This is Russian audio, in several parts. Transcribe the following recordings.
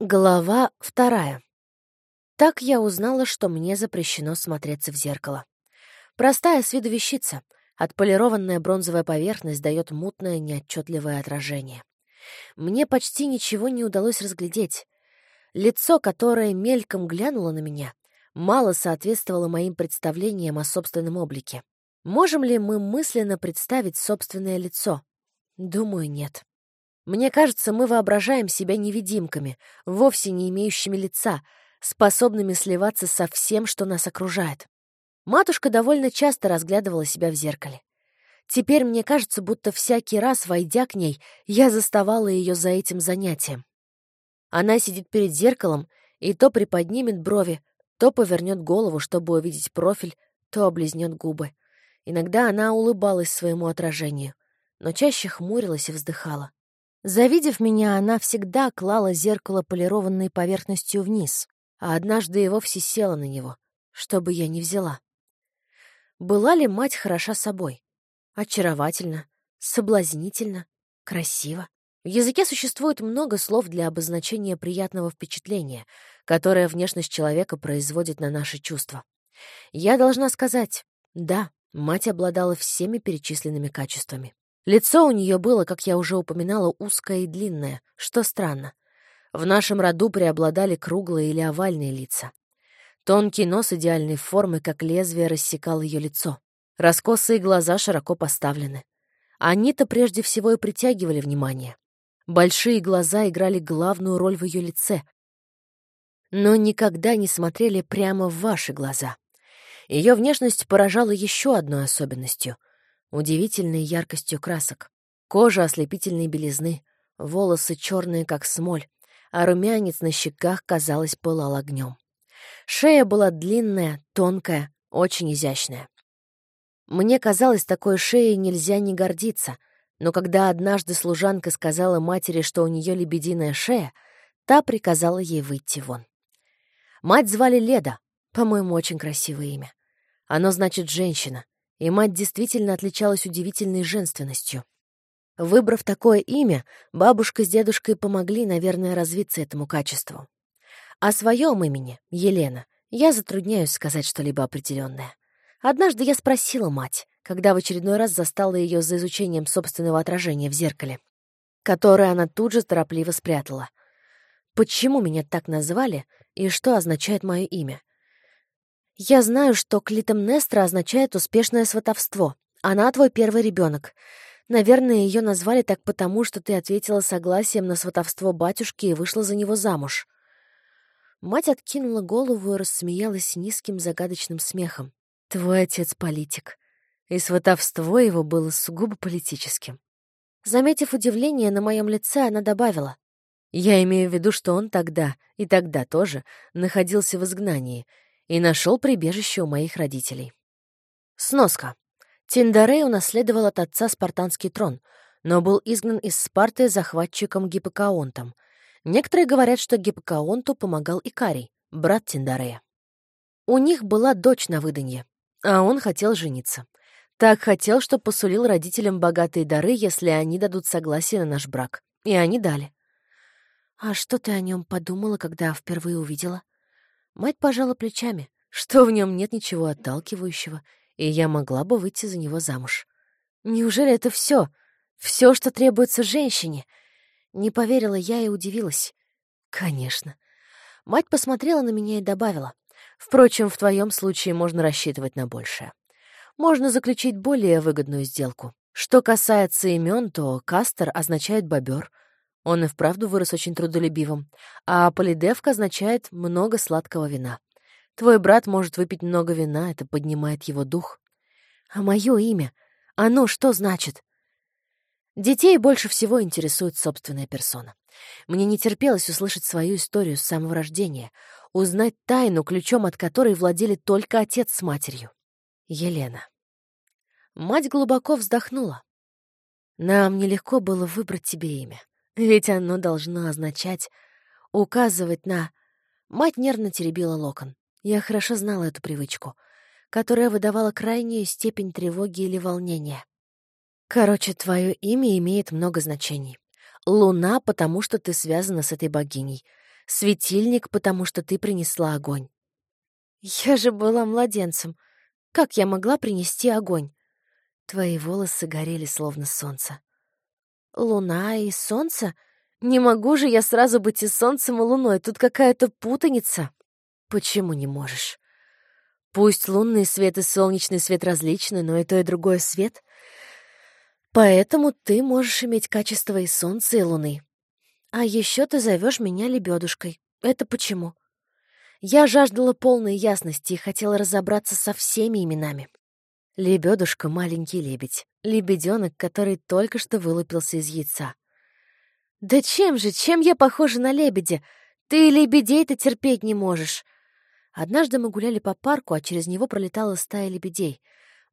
Глава вторая. Так я узнала, что мне запрещено смотреться в зеркало. Простая с виду вещица. Отполированная бронзовая поверхность дает мутное, неотчетливое отражение. Мне почти ничего не удалось разглядеть. Лицо, которое мельком глянуло на меня, мало соответствовало моим представлениям о собственном облике. Можем ли мы мысленно представить собственное лицо? Думаю, нет. Мне кажется, мы воображаем себя невидимками, вовсе не имеющими лица, способными сливаться со всем, что нас окружает. Матушка довольно часто разглядывала себя в зеркале. Теперь мне кажется, будто всякий раз, войдя к ней, я заставала ее за этим занятием. Она сидит перед зеркалом и то приподнимет брови, то повернет голову, чтобы увидеть профиль, то облизнет губы. Иногда она улыбалась своему отражению, но чаще хмурилась и вздыхала. Завидев меня, она всегда клала зеркало полированной поверхностью вниз, а однажды и вовсе села на него, чтобы я не взяла. Была ли мать хороша собой? Очаровательно, соблазнительно, красиво. В языке существует много слов для обозначения приятного впечатления, которое внешность человека производит на наши чувства. Я должна сказать, да, мать обладала всеми перечисленными качествами. Лицо у нее было, как я уже упоминала, узкое и длинное, что странно. В нашем роду преобладали круглые или овальные лица. Тонкий нос идеальной формы, как лезвие, рассекал ее лицо. Раскосые глаза широко поставлены. Они-то прежде всего и притягивали внимание. Большие глаза играли главную роль в ее лице, но никогда не смотрели прямо в ваши глаза. Ее внешность поражала еще одной особенностью — удивительной яркостью красок. Кожа ослепительной белизны, волосы черные, как смоль, а румянец на щеках, казалось, пылал огнем. Шея была длинная, тонкая, очень изящная. Мне казалось, такой шеей нельзя не гордиться, но когда однажды служанка сказала матери, что у нее лебединая шея, та приказала ей выйти вон. Мать звали Леда, по-моему, очень красивое имя. Оно значит «женщина», и мать действительно отличалась удивительной женственностью. Выбрав такое имя, бабушка с дедушкой помогли, наверное, развиться этому качеству. О своем имени, Елена, я затрудняюсь сказать что-либо определенное. Однажды я спросила мать, когда в очередной раз застала ее за изучением собственного отражения в зеркале, которое она тут же торопливо спрятала. Почему меня так назвали и что означает мое имя? «Я знаю, что Клитемнестра означает «успешное сватовство». Она твой первый ребенок. Наверное, ее назвали так потому, что ты ответила согласием на сватовство батюшки и вышла за него замуж». Мать откинула голову и рассмеялась низким загадочным смехом. «Твой отец политик, и сватовство его было сугубо политическим». Заметив удивление на моем лице, она добавила. «Я имею в виду, что он тогда, и тогда тоже, находился в изгнании, и нашел прибежище у моих родителей. Сноска. Тиндарей унаследовал от отца спартанский трон, но был изгнан из Спарты захватчиком Гиппокаонтом. Некоторые говорят, что Гиппокаонту помогал Икарий, брат Тиндарея. У них была дочь на выданье, а он хотел жениться. Так хотел, что посулил родителям богатые дары, если они дадут согласие на наш брак. И они дали. «А что ты о нем подумала, когда впервые увидела?» Мать пожала плечами, что в нем нет ничего отталкивающего, и я могла бы выйти за него замуж. Неужели это все? Все, что требуется женщине? Не поверила я и удивилась. Конечно. Мать посмотрела на меня и добавила. Впрочем, в твоем случае можно рассчитывать на большее. Можно заключить более выгодную сделку. Что касается имен, то Кастер означает «бобер», он и вправду вырос очень трудолюбивым. А полидевка означает «много сладкого вина». Твой брат может выпить много вина, это поднимает его дух. А мое имя? Оно что значит? Детей больше всего интересует собственная персона. Мне не терпелось услышать свою историю с самого рождения, узнать тайну, ключом от которой владели только отец с матерью. Елена. Мать глубоко вздохнула. Нам нелегко было выбрать тебе имя. Ведь оно должно означать, указывать на... Мать нервно теребила локон. Я хорошо знала эту привычку, которая выдавала крайнюю степень тревоги или волнения. Короче, твое имя имеет много значений. Луна, потому что ты связана с этой богиней. Светильник, потому что ты принесла огонь. Я же была младенцем. Как я могла принести огонь? Твои волосы горели, словно солнце. Луна и солнце? Не могу же я сразу быть и солнцем, и луной. Тут какая-то путаница. Почему не можешь? Пусть лунный свет и солнечный свет различны, но и то, и другое свет. Поэтому ты можешь иметь качество и солнца, и луны. А еще ты зовешь меня лебедушкой. Это почему? Я жаждала полной ясности и хотела разобраться со всеми именами. Лебедушка — маленький лебедь. Лебеденок, который только что вылупился из яйца. «Да чем же, чем я похожа на лебедя? Ты лебедей-то терпеть не можешь!» Однажды мы гуляли по парку, а через него пролетала стая лебедей.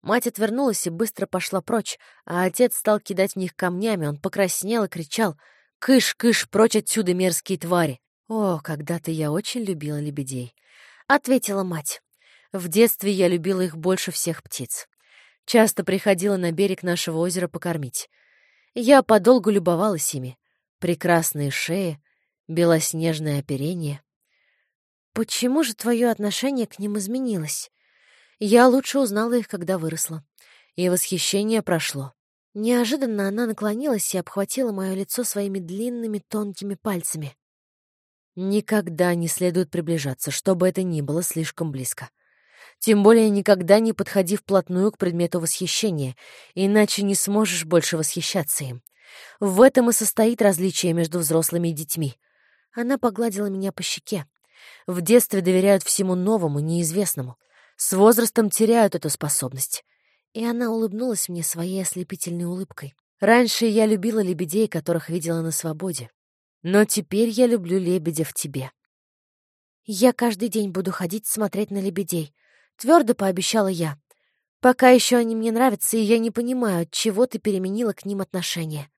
Мать отвернулась и быстро пошла прочь, а отец стал кидать в них камнями. Он покраснел и кричал — «Кыш, кыш, прочь отсюда, мерзкие твари!» «О, когда-то я очень любила лебедей», — ответила мать. «В детстве я любила их больше всех птиц. Часто приходила на берег нашего озера покормить. Я подолгу любовалась ими. Прекрасные шеи, белоснежное оперение. Почему же твое отношение к ним изменилось? Я лучше узнала их, когда выросла. И восхищение прошло. Неожиданно она наклонилась и обхватила мое лицо своими длинными тонкими пальцами. Никогда не следует приближаться, чтобы это ни было слишком близко. Тем более никогда не подходи вплотную к предмету восхищения, иначе не сможешь больше восхищаться им. В этом и состоит различие между взрослыми и детьми. Она погладила меня по щеке. В детстве доверяют всему новому, неизвестному. С возрастом теряют эту способность. И она улыбнулась мне своей ослепительной улыбкой. Раньше я любила лебедей, которых видела на свободе. Но теперь я люблю лебедя в тебе. Я каждый день буду ходить смотреть на лебедей. Твердо пообещала я. Пока еще они мне нравятся, и я не понимаю, от чего ты переменила к ним отношение.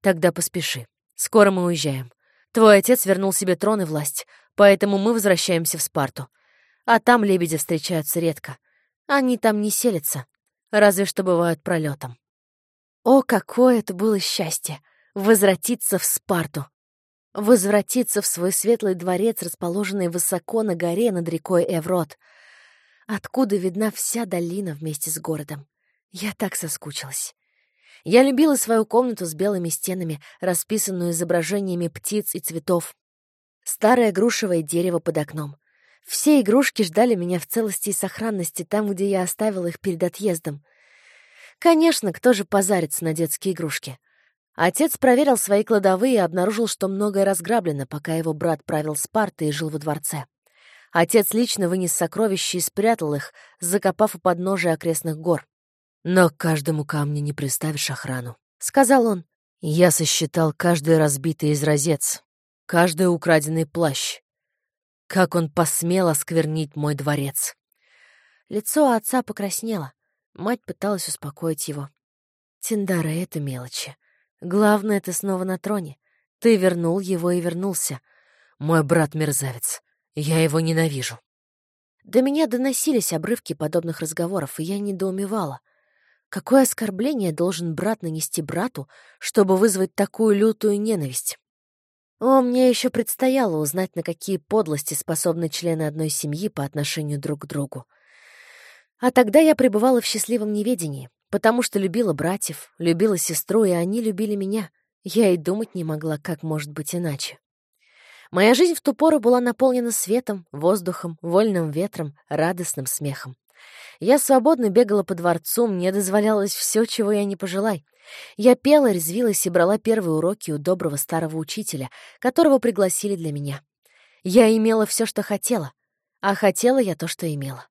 Тогда поспеши. Скоро мы уезжаем. Твой отец вернул себе трон и власть, поэтому мы возвращаемся в Спарту. А там лебеди встречаются редко. Они там не селятся разве что бывают пролетом. О, какое это было счастье! Возвратиться в Спарту! Возвратиться в свой светлый дворец, расположенный высоко на горе над рекой Эврот, откуда видна вся долина вместе с городом. Я так соскучилась. Я любила свою комнату с белыми стенами, расписанную изображениями птиц и цветов. Старое грушевое дерево под окном — все игрушки ждали меня в целости и сохранности там, где я оставила их перед отъездом. Конечно, кто же позарится на детские игрушки? Отец проверил свои кладовые и обнаружил, что многое разграблено, пока его брат правил Спартой и жил во дворце. Отец лично вынес сокровища и спрятал их, закопав у подножия окрестных гор. «Но к каждому камню не приставишь охрану», — сказал он. «Я сосчитал каждый разбитый изразец, каждый украденный плащ, как он посмел осквернить мой дворец! Лицо отца покраснело. Мать пыталась успокоить его. Тиндара — это мелочи. Главное, ты снова на троне. Ты вернул его и вернулся. Мой брат мерзавец. Я его ненавижу. До меня доносились обрывки подобных разговоров, и я недоумевала. Какое оскорбление должен брат нанести брату, чтобы вызвать такую лютую ненависть? О, мне еще предстояло узнать, на какие подлости способны члены одной семьи по отношению друг к другу. А тогда я пребывала в счастливом неведении, потому что любила братьев, любила сестру, и они любили меня. Я и думать не могла, как может быть иначе. Моя жизнь в ту пору была наполнена светом, воздухом, вольным ветром, радостным смехом. Я свободно бегала по дворцу, мне дозволялось все, чего я не пожелай. Я пела, резвилась и брала первые уроки у доброго старого учителя, которого пригласили для меня. Я имела все, что хотела, а хотела я то, что имела.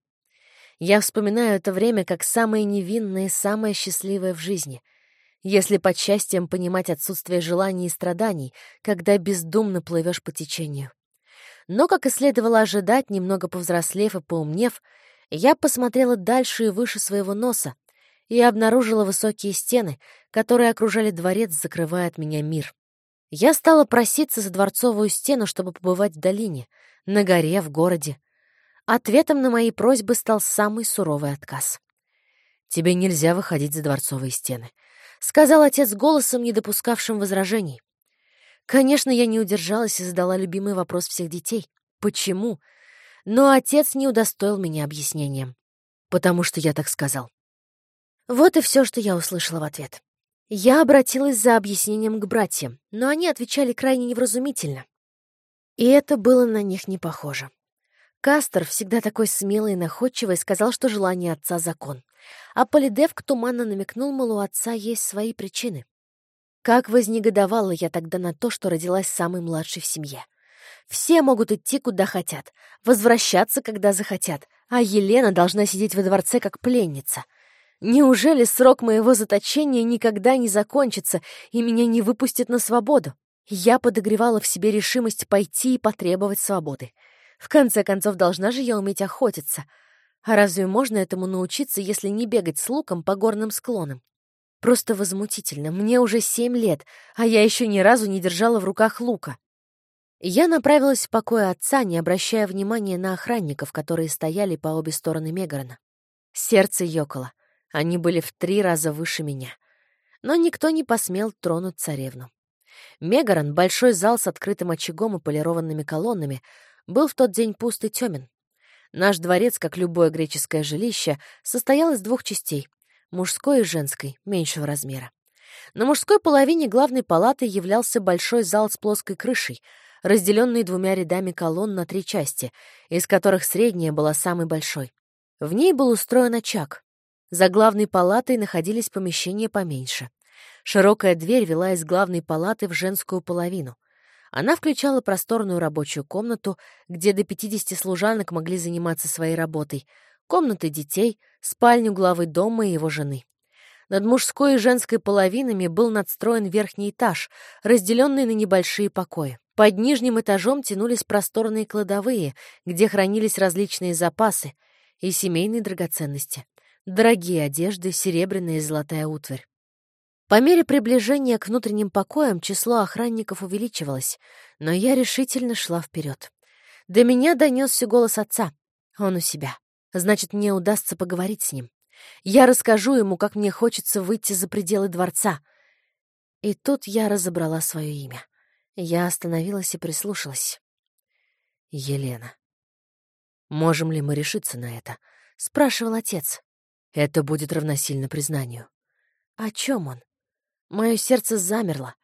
Я вспоминаю это время как самое невинное и самое счастливое в жизни. Если под счастьем понимать отсутствие желаний и страданий, когда бездумно плывешь по течению. Но, как и следовало ожидать, немного повзрослев и поумнев, я посмотрела дальше и выше своего носа и обнаружила высокие стены, которые окружали дворец, закрывая от меня мир. Я стала проситься за дворцовую стену, чтобы побывать в долине, на горе, в городе. Ответом на мои просьбы стал самый суровый отказ. «Тебе нельзя выходить за дворцовые стены», — сказал отец голосом, не допускавшим возражений. Конечно, я не удержалась и задала любимый вопрос всех детей. Почему? Но отец не удостоил меня объяснением. Потому что я так сказал. Вот и все, что я услышала в ответ. Я обратилась за объяснением к братьям, но они отвечали крайне невразумительно. И это было на них не похоже. Кастер, всегда такой смелый и находчивый, сказал, что желание отца — закон. А Полидевк туманно намекнул, мол, у отца есть свои причины. Как вознегодовала я тогда на то, что родилась самой младшей в семье. Все могут идти, куда хотят, возвращаться, когда захотят, а Елена должна сидеть во дворце как пленница. Неужели срок моего заточения никогда не закончится и меня не выпустят на свободу? Я подогревала в себе решимость пойти и потребовать свободы. В конце концов, должна же я уметь охотиться. А разве можно этому научиться, если не бегать с луком по горным склонам? Просто возмутительно. Мне уже семь лет, а я еще ни разу не держала в руках лука. Я направилась в покой отца, не обращая внимания на охранников, которые стояли по обе стороны Мегарона. Сердце ёкало. Они были в три раза выше меня. Но никто не посмел тронуть царевну. Мегарон, большой зал с открытым очагом и полированными колоннами, был в тот день пуст и тёмен. Наш дворец, как любое греческое жилище, состоял из двух частей — мужской и женской, меньшего размера. На мужской половине главной палаты являлся большой зал с плоской крышей, разделенный двумя рядами колонн на три части, из которых средняя была самой большой. В ней был устроен очаг. За главной палатой находились помещения поменьше. Широкая дверь вела из главной палаты в женскую половину — она включала просторную рабочую комнату, где до 50 служанок могли заниматься своей работой, комнаты детей, спальню главы дома и его жены. Над мужской и женской половинами был надстроен верхний этаж, разделенный на небольшие покои. Под нижним этажом тянулись просторные кладовые, где хранились различные запасы и семейные драгоценности. Дорогие одежды, серебряная и золотая утварь. По мере приближения к внутренним покоям число охранников увеличивалось, но я решительно шла вперед. До меня донесся голос отца. Он у себя. Значит, мне удастся поговорить с ним. Я расскажу ему, как мне хочется выйти за пределы дворца. И тут я разобрала свое имя. Я остановилась и прислушалась. «Елена, можем ли мы решиться на это?» — спрашивал отец. «Это будет равносильно признанию». «О чем он?» Мое сердце замерло,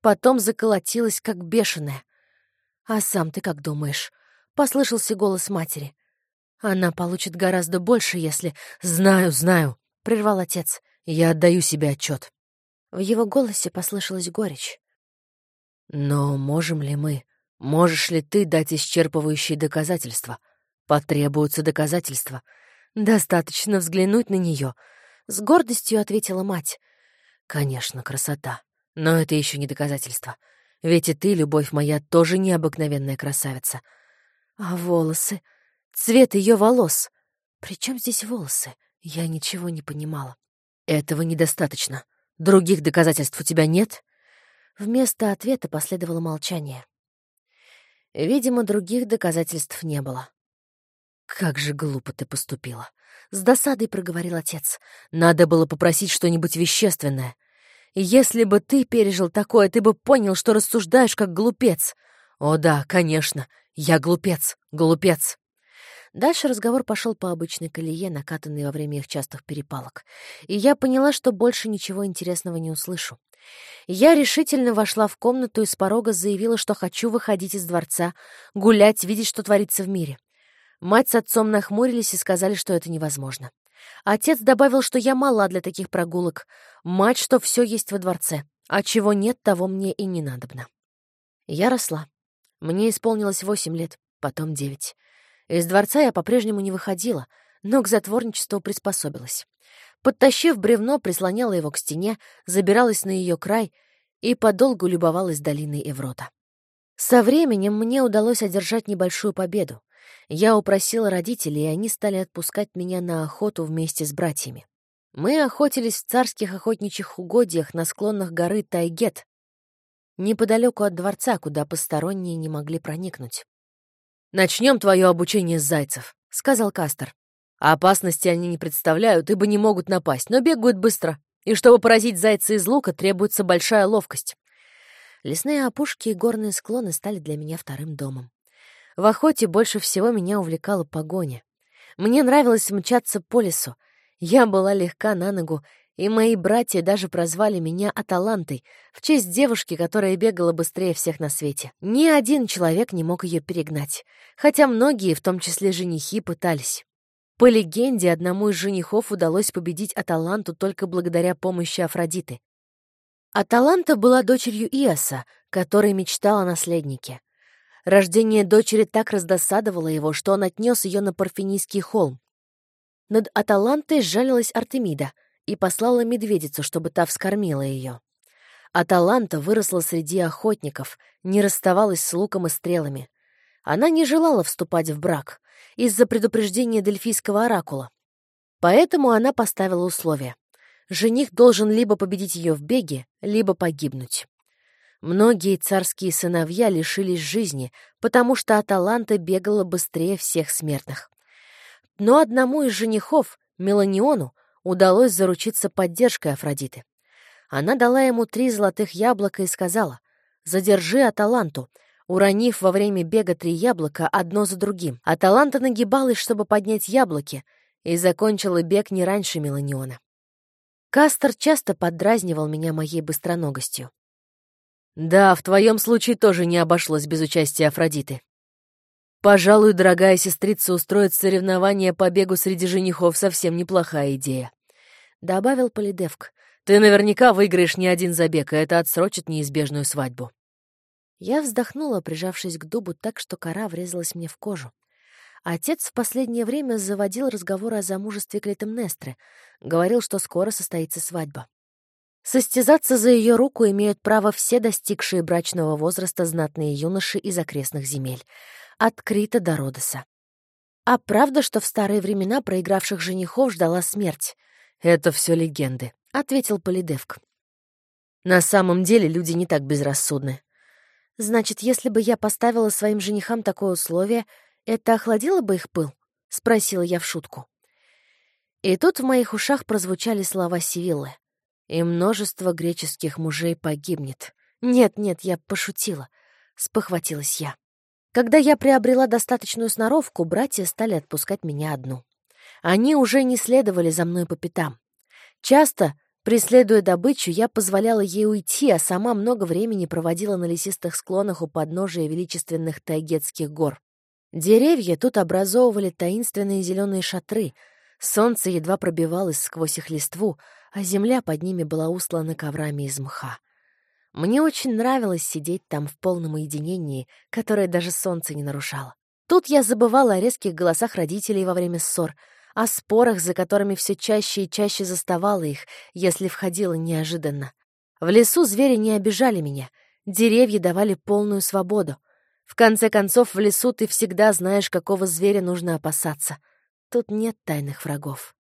потом заколотилось, как бешеное. «А сам ты как думаешь?» — послышался голос матери. «Она получит гораздо больше, если...» «Знаю, знаю», — прервал отец. «Я отдаю себе отчет. В его голосе послышалась горечь. «Но можем ли мы, можешь ли ты дать исчерпывающие доказательства? Потребуются доказательства. Достаточно взглянуть на нее», — с гордостью ответила мать. Конечно, красота. Но это еще не доказательство. Ведь и ты, любовь моя, тоже необыкновенная красавица. А волосы? Цвет ее волос? Причем здесь волосы? Я ничего не понимала. Этого недостаточно. Других доказательств у тебя нет? Вместо ответа последовало молчание. Видимо, других доказательств не было. «Как же глупо ты поступила!» — с досадой проговорил отец. «Надо было попросить что-нибудь вещественное. Если бы ты пережил такое, ты бы понял, что рассуждаешь как глупец. О да, конечно, я глупец, глупец. Дальше разговор пошел по обычной колее, накатанной во время их частых перепалок. И я поняла, что больше ничего интересного не услышу. Я решительно вошла в комнату и с порога заявила, что хочу выходить из дворца, гулять, видеть, что творится в мире. Мать с отцом нахмурились и сказали, что это невозможно. Отец добавил, что я мала для таких прогулок. Мать, что все есть во дворце. А чего нет, того мне и не надобно. Я росла. Мне исполнилось восемь лет, потом девять. Из дворца я по-прежнему не выходила, но к затворничеству приспособилась. Подтащив бревно, прислоняла его к стене, забиралась на ее край и подолгу любовалась долиной Эврота. Со временем мне удалось одержать небольшую победу. Я упросила родителей, и они стали отпускать меня на охоту вместе с братьями. Мы охотились в царских охотничьих угодьях на склонах горы Тайгет, неподалеку от дворца, куда посторонние не могли проникнуть. «Начнем твое обучение с зайцев», — сказал Кастер. «Опасности они не представляют, ибо не могут напасть, но бегают быстро, и чтобы поразить зайца из лука, требуется большая ловкость. Лесные опушки и горные склоны стали для меня вторым домом. В охоте больше всего меня увлекала погоня. Мне нравилось мчаться по лесу. Я была легка на ногу, и мои братья даже прозвали меня Аталантой в честь девушки, которая бегала быстрее всех на свете. Ни один человек не мог ее перегнать, хотя многие, в том числе женихи, пытались. По легенде, одному из женихов удалось победить Аталанту только благодаря помощи Афродиты. Аталанта была дочерью Иоса, который мечтал о наследнике. Рождение дочери так раздосадовало его, что он отнес ее на Парфенийский холм. Над Аталантой сжалилась Артемида и послала медведицу, чтобы та вскормила ее. Аталанта выросла среди охотников, не расставалась с луком и стрелами. Она не желала вступать в брак из-за предупреждения Дельфийского оракула. Поэтому она поставила условие. Жених должен либо победить ее в беге, либо погибнуть. Многие царские сыновья лишились жизни, потому что Аталанта бегала быстрее всех смертных. Но одному из женихов, Меланиону, удалось заручиться поддержкой Афродиты. Она дала ему три золотых яблока и сказала, «Задержи Аталанту», уронив во время бега три яблока одно за другим. Аталанта нагибалась, чтобы поднять яблоки, и закончила бег не раньше Меланиона. Кастер часто поддразнивал меня моей быстроногостью. Да, в твоем случае тоже не обошлось без участия Афродиты. Пожалуй, дорогая сестрица, устроить соревнование по бегу среди женихов совсем неплохая идея. Добавил Полидевк. Ты наверняка выиграешь не один забег, и это отсрочит неизбежную свадьбу. Я вздохнула, прижавшись к дубу так, что кора врезалась мне в кожу. Отец в последнее время заводил разговоры о замужестве Клитемнестры, говорил, что скоро состоится свадьба. Состязаться за ее руку имеют право все достигшие брачного возраста знатные юноши из окрестных земель, от Крита до Родоса. А правда, что в старые времена проигравших женихов ждала смерть? Это все легенды, — ответил Полидевк. На самом деле люди не так безрассудны. Значит, если бы я поставила своим женихам такое условие, это охладило бы их пыл? — спросила я в шутку. И тут в моих ушах прозвучали слова Сивиллы и множество греческих мужей погибнет. Нет-нет, я пошутила. Спохватилась я. Когда я приобрела достаточную сноровку, братья стали отпускать меня одну. Они уже не следовали за мной по пятам. Часто, преследуя добычу, я позволяла ей уйти, а сама много времени проводила на лесистых склонах у подножия величественных тайгетских гор. Деревья тут образовывали таинственные зеленые шатры. Солнце едва пробивалось сквозь их листву, а земля под ними была услана коврами из мха. Мне очень нравилось сидеть там в полном уединении, которое даже солнце не нарушало. Тут я забывала о резких голосах родителей во время ссор, о спорах, за которыми все чаще и чаще заставала их, если входила неожиданно. В лесу звери не обижали меня, деревья давали полную свободу. В конце концов, в лесу ты всегда знаешь, какого зверя нужно опасаться. Тут нет тайных врагов.